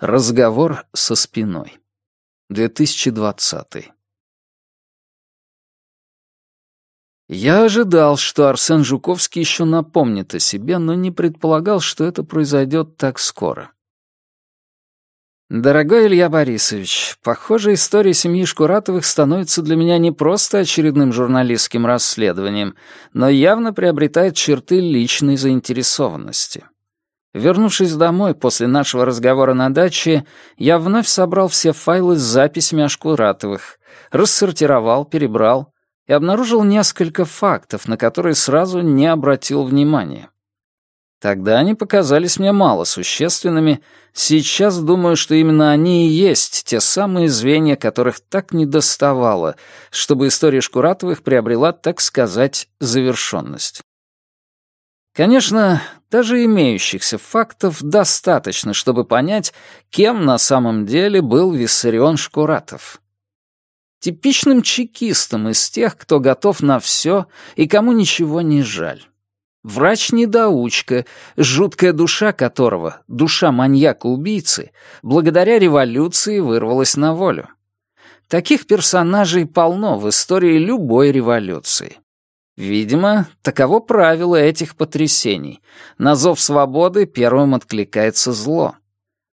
Разговор со спиной. 2020. Я ожидал, что Арсен Жуковский еще напомнит о себе, но не предполагал, что это произойдет так скоро. Дорогой Илья Борисович, похоже, история семьи Шкуратовых становится для меня не просто очередным журналистским расследованием, но явно приобретает черты личной заинтересованности. Вернувшись домой после нашего разговора на даче, я вновь собрал все файлы с записями о Шкуратовых, рассортировал, перебрал и обнаружил несколько фактов, на которые сразу не обратил внимания. Тогда они показались мне малосущественными, сейчас думаю, что именно они и есть те самые звенья, которых так недоставало, чтобы история Шкуратовых приобрела, так сказать, завершенность. Конечно, даже имеющихся фактов достаточно, чтобы понять, кем на самом деле был Виссарион Шкуратов. Типичным чекистом из тех, кто готов на все и кому ничего не жаль. Врач-недоучка, жуткая душа которого, душа маньяка-убийцы, благодаря революции вырвалась на волю. Таких персонажей полно в истории любой революции. Видимо, таково правило этих потрясений. На зов свободы первым откликается зло.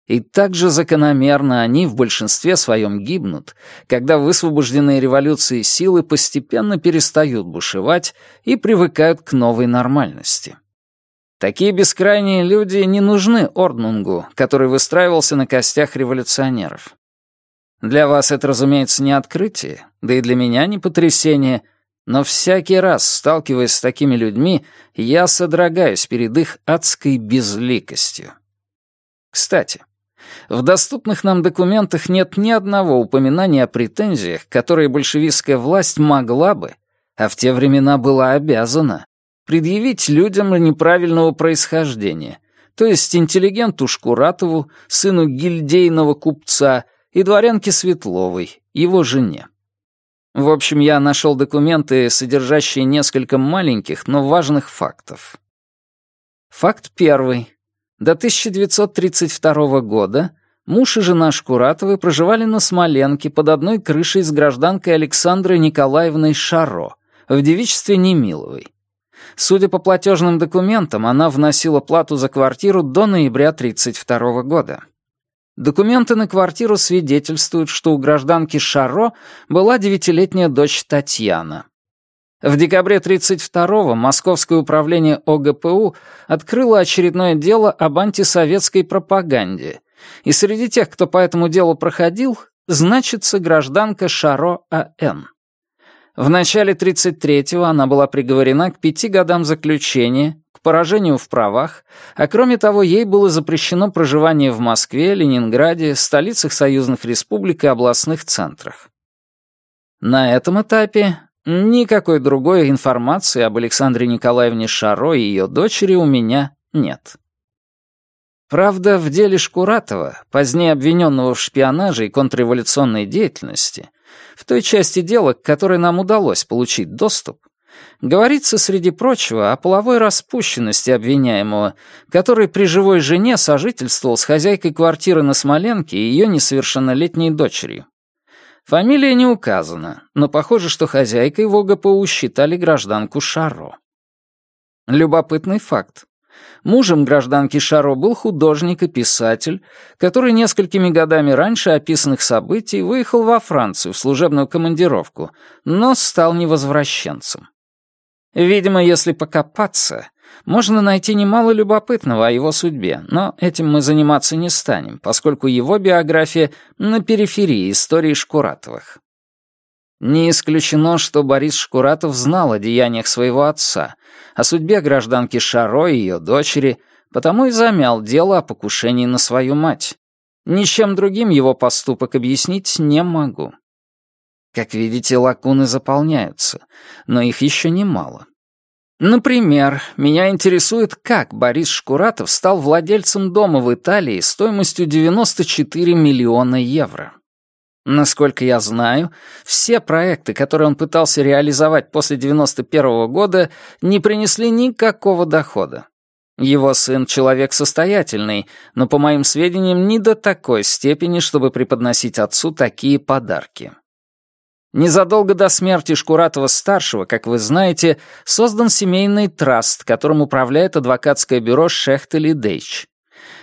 И также закономерно они в большинстве своем гибнут, когда высвобожденные революцией силы постепенно перестают бушевать и привыкают к новой нормальности. Такие бескрайние люди не нужны Орднунгу, который выстраивался на костях революционеров. Для вас это, разумеется, не открытие, да и для меня не потрясение — но всякий раз, сталкиваясь с такими людьми, я содрогаюсь перед их адской безликостью. Кстати, в доступных нам документах нет ни одного упоминания о претензиях, которые большевистская власть могла бы, а в те времена была обязана, предъявить людям неправильного происхождения, то есть интеллигенту Шкуратову, сыну гильдейного купца, и дворянке Светловой, его жене. В общем, я нашел документы, содержащие несколько маленьких, но важных фактов. Факт первый. До 1932 года муж и жена Шкуратовы проживали на Смоленке под одной крышей с гражданкой Александрой Николаевной Шаро в девичестве Немиловой. Судя по платежным документам, она вносила плату за квартиру до ноября 1932 года. Документы на квартиру свидетельствуют, что у гражданки Шаро была девятилетняя дочь Татьяна. В декабре 32-го Московское управление ОГПУ открыло очередное дело об антисоветской пропаганде, и среди тех, кто по этому делу проходил, значится гражданка Шаро А.Н. В начале 33-го она была приговорена к пяти годам заключения к поражению в правах, а кроме того, ей было запрещено проживание в Москве, Ленинграде, столицах союзных республик и областных центрах. На этом этапе никакой другой информации об Александре Николаевне Шаро и ее дочери у меня нет. Правда, в деле Шкуратова, позднее обвиненного в шпионаже и контрреволюционной деятельности, в той части дела, к которой нам удалось получить доступ, Говорится, среди прочего, о половой распущенности обвиняемого, который при живой жене сожительствовал с хозяйкой квартиры на Смоленке и ее несовершеннолетней дочерью. Фамилия не указана, но похоже, что хозяйкой в ОГПУ считали гражданку Шаро. Любопытный факт. Мужем гражданки Шаро был художник и писатель, который несколькими годами раньше описанных событий выехал во Францию в служебную командировку, но стал невозвращенцем. Видимо, если покопаться, можно найти немало любопытного о его судьбе, но этим мы заниматься не станем, поскольку его биография на периферии истории Шкуратовых. Не исключено, что Борис Шкуратов знал о деяниях своего отца, о судьбе гражданки Шаро и ее дочери, потому и замял дело о покушении на свою мать. Ничем другим его поступок объяснить не могу. Как видите, лакуны заполняются, но их еще немало. Например, меня интересует, как Борис Шкуратов стал владельцем дома в Италии стоимостью 94 миллиона евро. Насколько я знаю, все проекты, которые он пытался реализовать после 91 -го года, не принесли никакого дохода. Его сын — человек состоятельный, но, по моим сведениям, не до такой степени, чтобы преподносить отцу такие подарки. Незадолго до смерти Шкуратова-старшего, как вы знаете, создан семейный траст, которым управляет адвокатское бюро Шехтель и Дейч.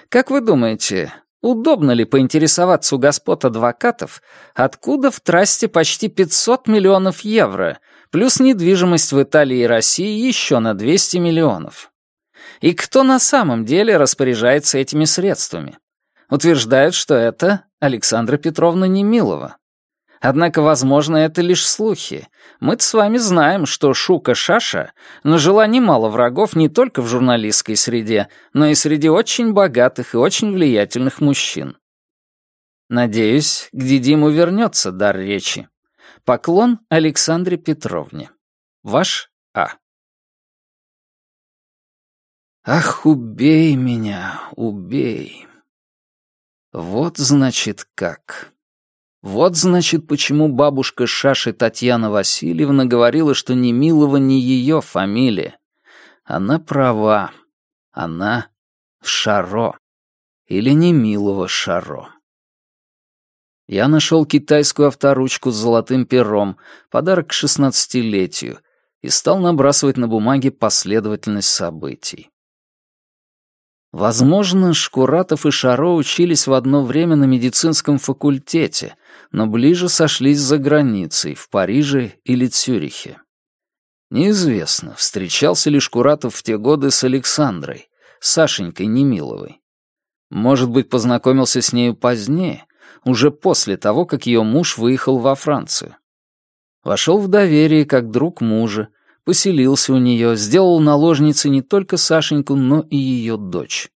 Как вы думаете, удобно ли поинтересоваться у господ адвокатов, откуда в трасте почти 500 миллионов евро, плюс недвижимость в Италии и России еще на 200 миллионов? И кто на самом деле распоряжается этими средствами? Утверждают, что это Александра Петровна Немилова. Однако, возможно, это лишь слухи. Мы-то с вами знаем, что Шука Шаша нажила немало врагов не только в журналистской среде, но и среди очень богатых и очень влиятельных мужчин. Надеюсь, к Дидиму вернется дар речи. Поклон Александре Петровне. Ваш А. Ах, убей меня, убей. Вот значит как. Вот значит, почему бабушка Шаши Татьяна Васильевна говорила, что Немилова не ее фамилия. Она права. Она Шаро. Или Немилова Шаро. Я нашел китайскую авторучку с золотым пером, подарок к шестнадцатилетию, и стал набрасывать на бумаге последовательность событий. Возможно, Шкуратов и Шаро учились в одно время на медицинском факультете, но ближе сошлись за границей, в Париже или Цюрихе. Неизвестно, встречался ли Шкуратов в те годы с Александрой, Сашенькой Немиловой. Может быть, познакомился с нею позднее, уже после того, как ее муж выехал во Францию. Вошел в доверие как друг мужа, поселился у нее, сделал наложницей не только Сашеньку, но и ее дочь.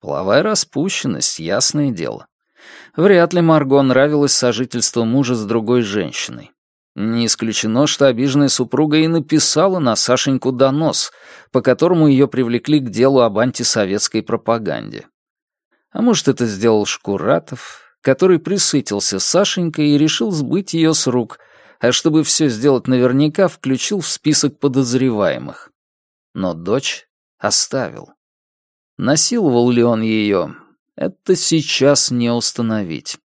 Половая распущенность, ясное дело. Вряд ли Марго нравилось сожительство мужа с другой женщиной. Не исключено, что обиженная супруга и написала на Сашеньку донос, по которому ее привлекли к делу об антисоветской пропаганде. А может, это сделал Шкуратов, который присытился Сашенькой и решил сбыть ее с рук — а чтобы все сделать наверняка, включил в список подозреваемых. Но дочь оставил. Насиловал ли он ее, это сейчас не установить.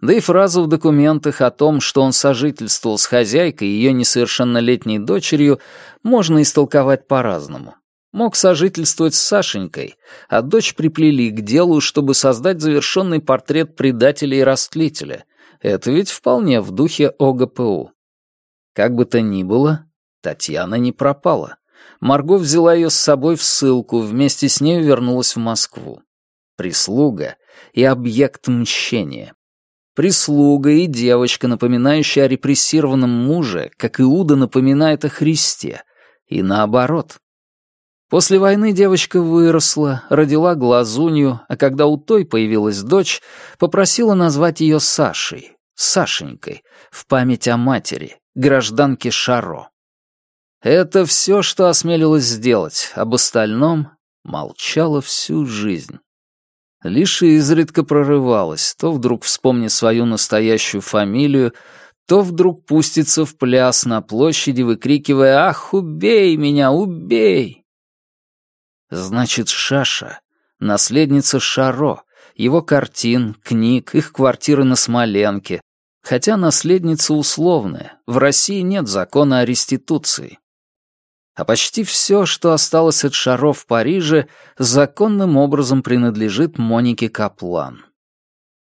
Да и фразу в документах о том, что он сожительствовал с хозяйкой и ее несовершеннолетней дочерью, можно истолковать по-разному. Мог сожительствовать с Сашенькой, а дочь приплели к делу, чтобы создать завершенный портрет предателя и растлителя, это ведь вполне в духе ОГПУ. Как бы то ни было, Татьяна не пропала. Марго взяла ее с собой в ссылку, вместе с ней вернулась в Москву. Прислуга и объект мщения. Прислуга и девочка, напоминающая о репрессированном муже, как Иуда напоминает о Христе, и наоборот. После войны девочка выросла, родила глазунью, а когда у той появилась дочь, попросила назвать ее Сашей, Сашенькой, в память о матери, гражданке Шаро. Это все, что осмелилась сделать, об остальном молчала всю жизнь. Лишь изредка прорывалась, то вдруг вспомнит свою настоящую фамилию, то вдруг пустится в пляс на площади, выкрикивая «Ах, убей меня, убей!» Значит, Шаша — наследница Шаро, его картин, книг, их квартиры на Смоленке, хотя наследница условная, в России нет закона о реституции. А почти все, что осталось от Шаро в Париже, законным образом принадлежит Монике Каплан.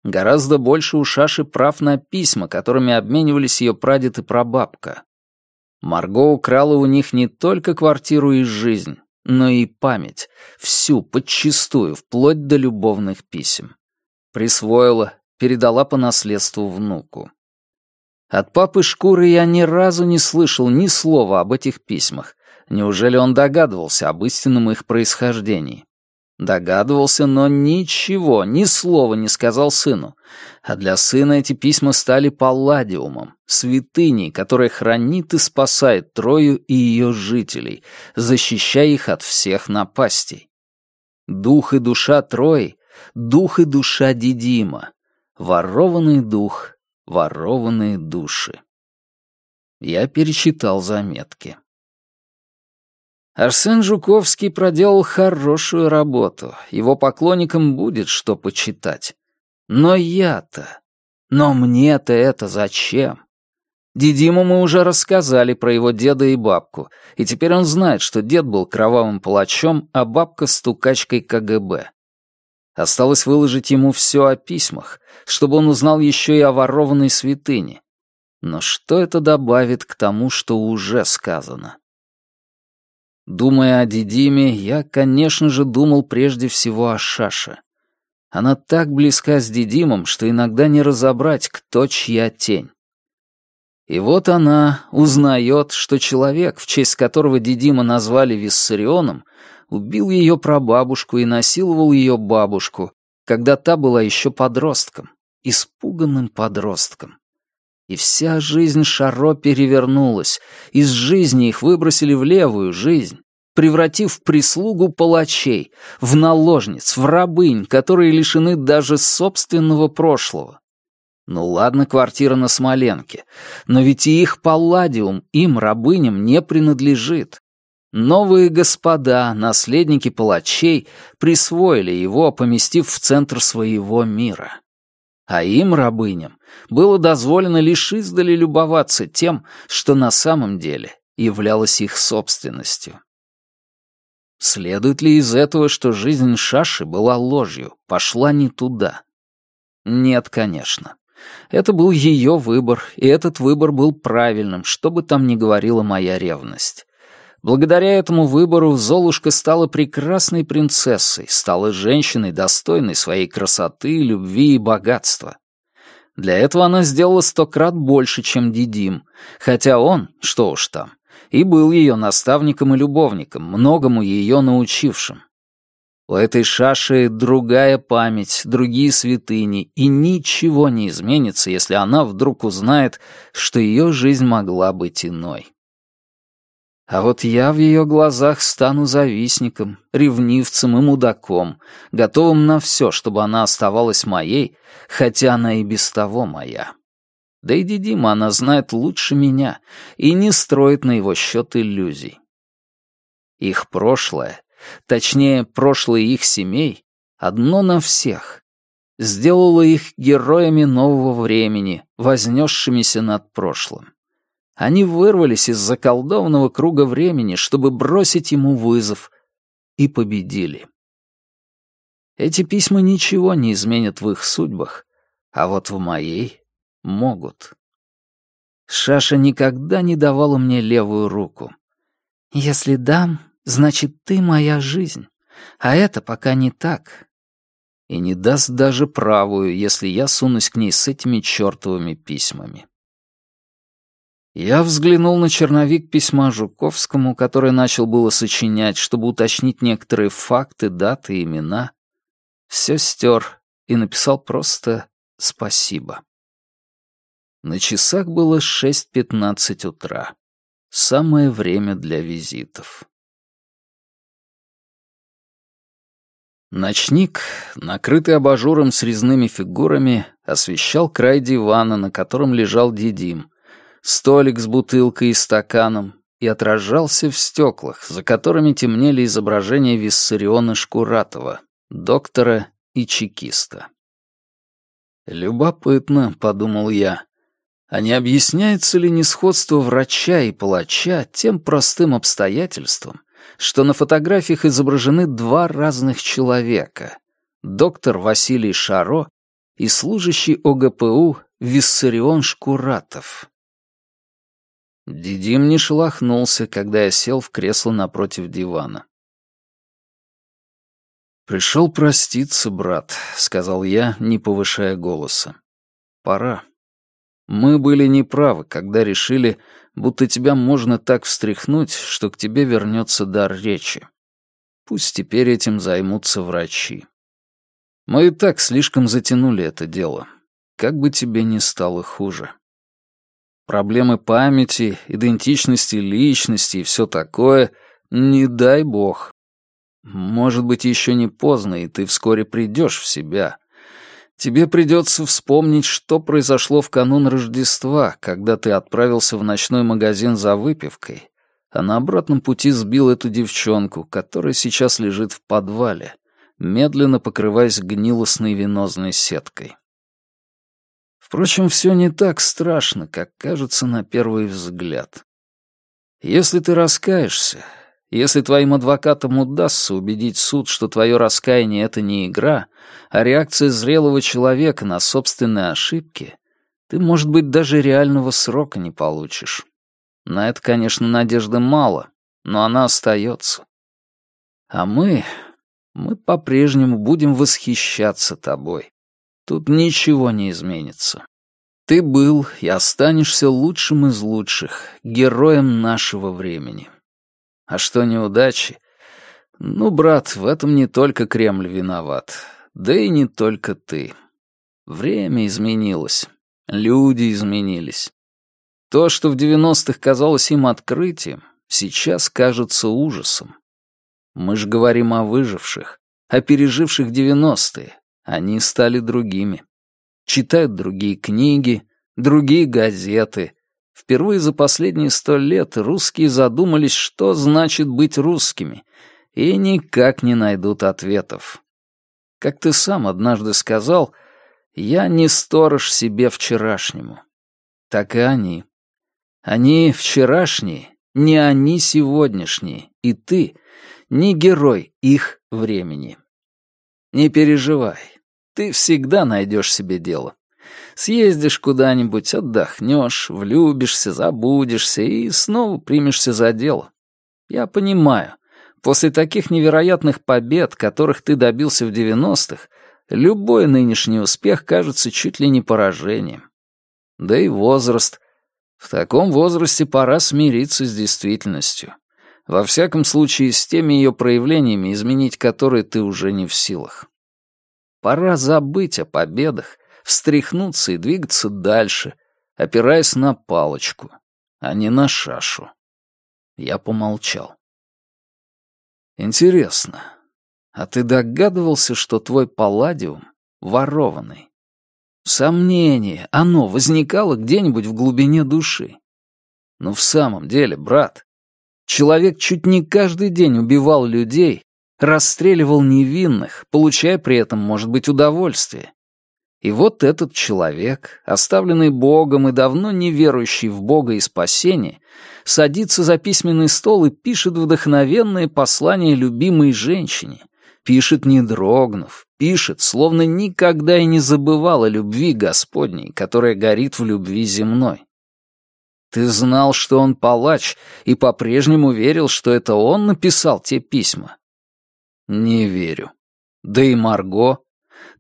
Гораздо больше у Шаши прав на письма, которыми обменивались ее прадед и прабабка. Марго украла у них не только квартиру и жизнь, но и память, всю, подчистую, вплоть до любовных писем. Присвоила, передала по наследству внуку. От папы Шкуры я ни разу не слышал ни слова об этих письмах. Неужели он догадывался об истинном их происхождении? Догадывался, но ничего, ни слова не сказал сыну. А для сына эти письма стали палладиумом, святыней, которая хранит и спасает Трою и ее жителей, защищая их от всех напастей. Дух и душа Трои, дух и душа Дидима, ворованный дух, ворованные души. Я перечитал заметки. Арсен Жуковский проделал хорошую работу, его поклонникам будет что почитать. Но я-то... Но мне-то это зачем? Дидиму мы уже рассказали про его деда и бабку, и теперь он знает, что дед был кровавым палачом, а бабка — стукачкой КГБ. Осталось выложить ему все о письмах, чтобы он узнал еще и о ворованной святыне. Но что это добавит к тому, что уже сказано? Думая о Дидиме, я, конечно же, думал прежде всего о Шаше. Она так близка с Дидимом, что иногда не разобрать, кто чья тень. И вот она узнает, что человек, в честь которого Дидима назвали Виссарионом, убил ее прабабушку и насиловал ее бабушку, когда та была еще подростком, испуганным подростком. И вся жизнь Шаро перевернулась, из жизни их выбросили в левую жизнь, превратив в прислугу палачей, в наложниц, в рабынь, которые лишены даже собственного прошлого. Ну ладно, квартира на Смоленке, но ведь и их палладиум им, рабыням, не принадлежит. Новые господа, наследники палачей, присвоили его, поместив в центр своего мира. А им, рабыням, было дозволено лишь издали любоваться тем, что на самом деле являлось их собственностью. Следует ли из этого, что жизнь Шаши была ложью, пошла не туда? Нет, конечно. Это был ее выбор, и этот выбор был правильным, что бы там ни говорила моя ревность. Благодаря этому выбору Золушка стала прекрасной принцессой, стала женщиной, достойной своей красоты, любви и богатства. Для этого она сделала сто крат больше, чем Дидим, хотя он, что уж там, и был ее наставником и любовником, многому ее научившим. У этой шаши другая память, другие святыни, и ничего не изменится, если она вдруг узнает, что ее жизнь могла быть иной. А вот я в ее глазах стану завистником, ревнивцем и мудаком, готовым на все, чтобы она оставалась моей, хотя она и без того моя. Да и Дидима она знает лучше меня и не строит на его счет иллюзий. Их прошлое точнее, прошлое их семей, одно на всех, сделало их героями нового времени, вознесшимися над прошлым. Они вырвались из заколдованного круга времени, чтобы бросить ему вызов, и победили. Эти письма ничего не изменят в их судьбах, а вот в моей могут. Шаша никогда не давала мне левую руку. «Если дам, Значит, ты моя жизнь. А это пока не так. И не даст даже правую, если я сунусь к ней с этими чертовыми письмами. Я взглянул на черновик письма Жуковскому, который начал было сочинять, чтобы уточнить некоторые факты, даты, имена. Все стер и написал просто «спасибо». На часах было 6.15 утра. Самое время для визитов. Ночник, накрытый абажуром с резными фигурами, освещал край дивана, на котором лежал Дидим, столик с бутылкой и стаканом, и отражался в стеклах, за которыми темнели изображения Виссариона Шкуратова, доктора и чекиста. «Любопытно», — подумал я, — «а не объясняется ли несходство врача и палача тем простым обстоятельством, что на фотографиях изображены два разных человека — доктор Василий Шаро и служащий ОГПУ Виссарион Шкуратов. Дидим не шелохнулся, когда я сел в кресло напротив дивана. «Пришел проститься, брат», — сказал я, не повышая голоса. «Пора. Мы были неправы, когда решили, будто тебя можно так встряхнуть, что к тебе вернется дар речи. Пусть теперь этим займутся врачи. Мы и так слишком затянули это дело. Как бы тебе ни стало хуже. Проблемы памяти, идентичности личности и все такое — не дай бог. Может быть, еще не поздно, и ты вскоре придешь в себя. Тебе придется вспомнить, что произошло в канун Рождества, когда ты отправился в ночной магазин за выпивкой, а на обратном пути сбил эту девчонку, которая сейчас лежит в подвале, медленно покрываясь гнилостной венозной сеткой. Впрочем, все не так страшно, как кажется на первый взгляд. Если ты раскаешься, если твоим адвокатам удастся убедить суд, что твое раскаяние — это не игра, а реакция зрелого человека на собственные ошибки, ты, может быть, даже реального срока не получишь. На это, конечно, надежды мало, но она остается. А мы, мы по-прежнему будем восхищаться тобой. Тут ничего не изменится. Ты был и останешься лучшим из лучших, героем нашего времени. А что неудачи? Ну, брат, в этом не только Кремль виноват, да и не только ты. Время изменилось, люди изменились. То, что в девяностых казалось им открытием, сейчас кажется ужасом. Мы же говорим о выживших, о переживших девяностые. Они стали другими. Читают другие книги, другие газеты. Впервые за последние сто лет русские задумались, что значит быть русскими, и никак не найдут ответов. Как ты сам однажды сказал, я не сторож себе вчерашнему. Так и они. Они вчерашние, не они сегодняшние, и ты не герой их времени. Не переживай, ты всегда найдешь себе дело. Съездишь куда-нибудь, отдохнешь, влюбишься, забудешься и снова примешься за дело. Я понимаю, после таких невероятных побед, которых ты добился в девяностых, любой нынешний успех кажется чуть ли не поражением. Да и возраст, в таком возрасте пора смириться с действительностью. Во всяком случае, с теми ее проявлениями, изменить которые ты уже не в силах. Пора забыть о победах, встряхнуться и двигаться дальше, опираясь на палочку, а не на шашу. Я помолчал. Интересно, а ты догадывался, что твой палладиум ворованный? Сомнение, оно возникало где-нибудь в глубине души. Но в самом деле, брат, человек чуть не каждый день убивал людей, расстреливал невинных, получая при этом, может быть, удовольствие. И вот этот человек, оставленный Богом и давно не верующий в Бога и спасение, садится за письменный стол и пишет вдохновенные послания любимой женщине, пишет не дрогнув, пишет, словно никогда и не забывал о любви Господней, которая горит в любви земной. Ты знал, что он палач, и по-прежнему верил, что это он написал те письма? Не верю. Да и Марго.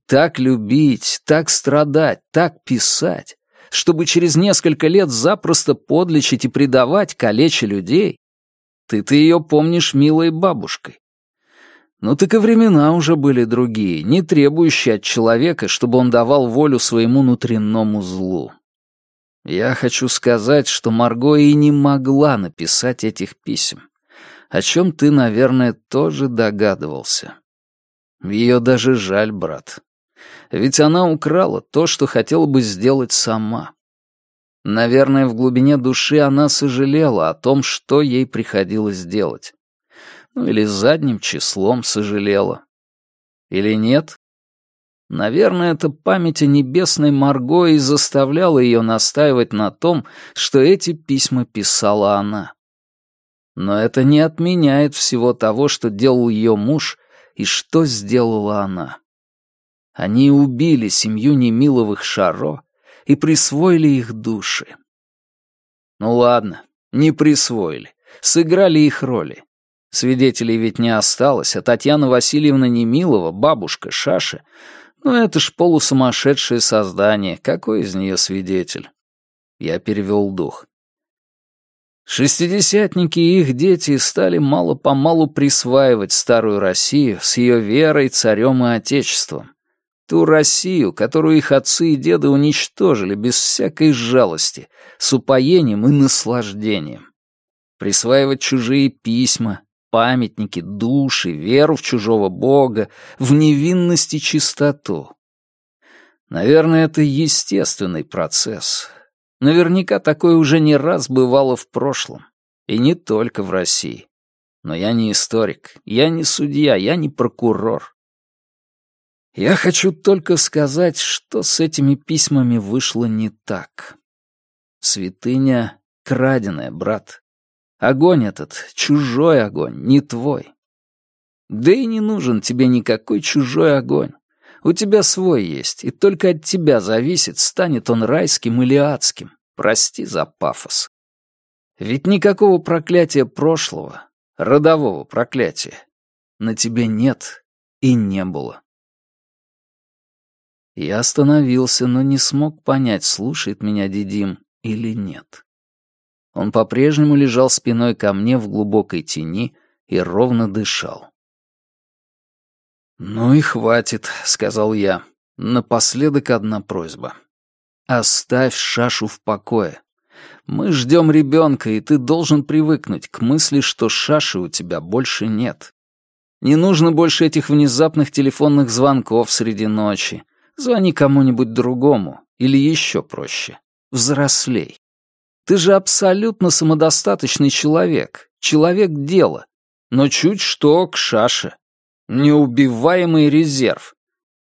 Так любить, так страдать, так писать, чтобы через несколько лет запросто подлечить и предавать калеча людей. Ты-то ее помнишь милой бабушкой. Ну так и времена уже были другие, не требующие от человека, чтобы он давал волю своему внутреннему злу. Я хочу сказать, что Марго и не могла написать этих писем, о чем ты, наверное, тоже догадывался. Ее даже жаль, брат. Ведь она украла то, что хотела бы сделать сама. Наверное, в глубине души она сожалела о том, что ей приходилось делать. Ну или задним числом сожалела. Или нет? Наверное, это память о небесной Марго и заставляла ее настаивать на том, что эти письма писала она. Но это не отменяет всего того, что делал ее муж и что сделала она. Они убили семью Немиловых Шаро и присвоили их души. Ну ладно, не присвоили, сыграли их роли. Свидетелей ведь не осталось, а Татьяна Васильевна Немилова, бабушка Шаши, ну это ж полусумасшедшее создание, какой из нее свидетель? Я перевел дух. Шестидесятники и их дети стали мало-помалу присваивать старую Россию с ее верой, царем и отечеством. Ту Россию, которую их отцы и деды уничтожили без всякой жалости, с упоением и наслаждением. Присваивать чужие письма, памятники, души, веру в чужого бога, в невинность и чистоту. Наверное, это естественный процесс. Наверняка такое уже не раз бывало в прошлом. И не только в России. Но я не историк, я не судья, я не прокурор. Я хочу только сказать, что с этими письмами вышло не так. Святыня краденая, брат. Огонь этот — чужой огонь, не твой. Да и не нужен тебе никакой чужой огонь. У тебя свой есть, и только от тебя зависит, станет он райским или адским. Прости за пафос. Ведь никакого проклятия прошлого, родового проклятия, на тебе нет и не было. Я остановился, но не смог понять, слушает меня Дидим или нет. Он по-прежнему лежал спиной ко мне в глубокой тени и ровно дышал. «Ну и хватит», — сказал я. «Напоследок одна просьба. Оставь Шашу в покое. Мы ждем ребенка, и ты должен привыкнуть к мысли, что Шаши у тебя больше нет. Не нужно больше этих внезапных телефонных звонков среди ночи. Звони кому-нибудь другому, или еще проще. Взрослей. Ты же абсолютно самодостаточный человек, человек дела. Но чуть что к Шаше. Неубиваемый резерв.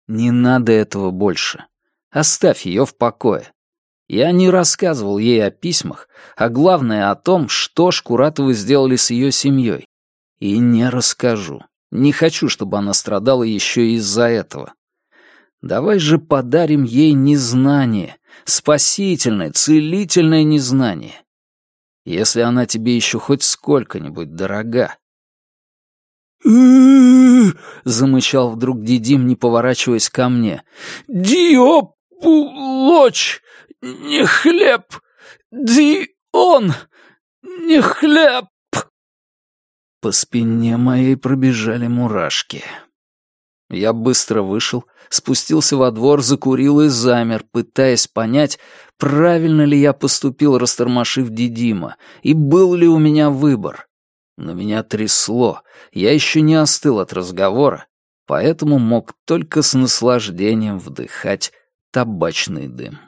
Не надо этого больше. Оставь ее в покое. Я не рассказывал ей о письмах, а главное о том, что Шкуратовы сделали с ее семьей. И не расскажу. Не хочу, чтобы она страдала еще из-за этого. Давай же подарим ей незнание, спасительное, целительное незнание. Если она тебе еще хоть сколько-нибудь дорога, замычал вдруг Дидим, не поворачиваясь ко мне. «Диопулоч! Не хлеб! Ди он! Не хлеб!» По спине моей пробежали мурашки. Я быстро вышел, спустился во двор, закурил и замер, пытаясь понять, правильно ли я поступил, растормошив Дидима, и был ли у меня выбор. Но меня трясло, я еще не остыл от разговора, поэтому мог только с наслаждением вдыхать табачный дым.